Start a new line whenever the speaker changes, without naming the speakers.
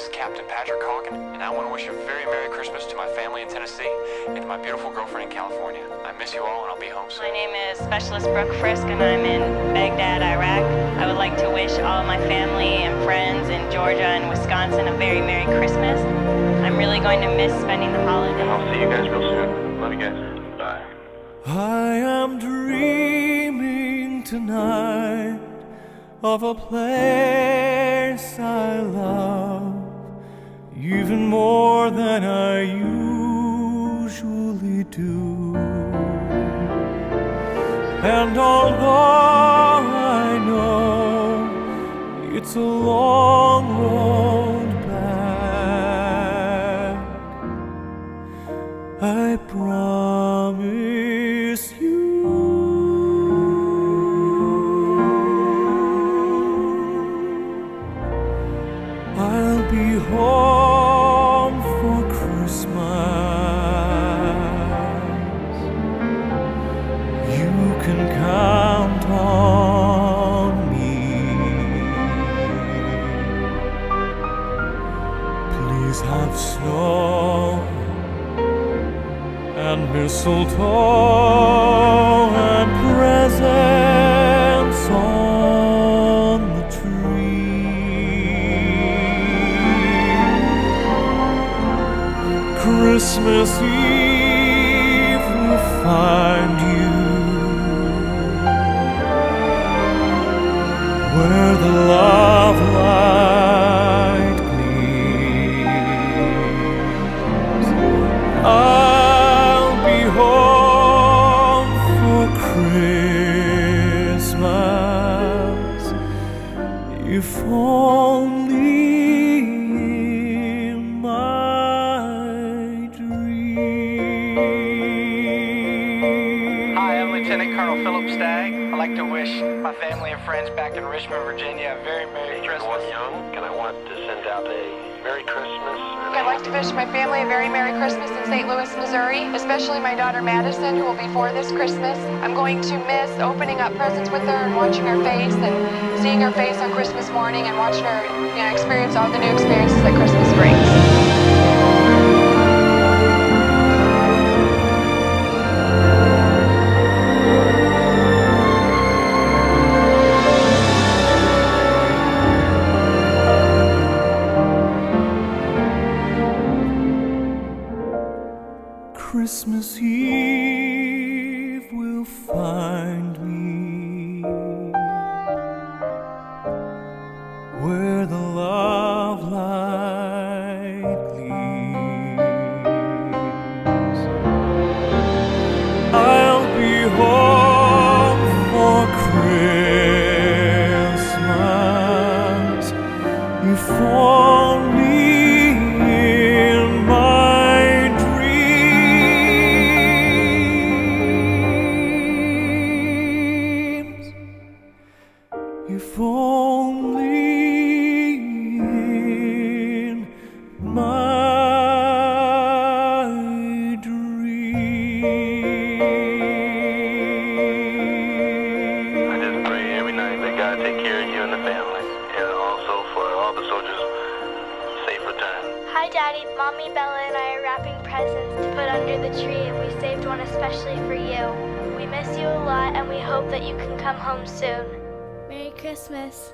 this is Captain Patrick Hawken, and I want to wish a very Merry Christmas to my family in Tennessee and to my beautiful girlfriend in California. I miss you all, and I'll be home soon.
My name is Specialist Brooke Frisk, and I'm in Baghdad, Iraq. I would like to wish all my family and friends in Georgia and Wisconsin a very Merry Christmas. I'm really going to miss spending the holiday.
I'll see you guys real soon. Love you guys. Bye.
I am dreaming tonight of a place I love even more than I usually do. And although I know it's a long road back, I promise you I'll be home Please have snow and mistletoe and presents on the tree. Christmas Eve will find you where the love
风 Colonel Philip Stagg. I'd like to wish my family and friends back in Richmond, Virginia a very Merry Christmas.
Young, and I want to send out a Merry Christmas.
I'd like to wish my family a very Merry Christmas in St. Louis, Missouri, especially my daughter Madison, who will be four this Christmas. I'm going to miss opening up presents with her and watching her face and seeing her face on Christmas morning and watching her you know, experience all the new experiences that Christmas brings.
Will find me where the love light gleams. I'll be home only in my dreams.
I just pray every night that God take care of you and the family, and also for all the soldiers, safe return.
Hi, Daddy. Mommy, Bella, and I are wrapping presents to put under the tree, and we saved one especially for you. We miss you a lot, and we hope that you can come home soon. Merry Christmas.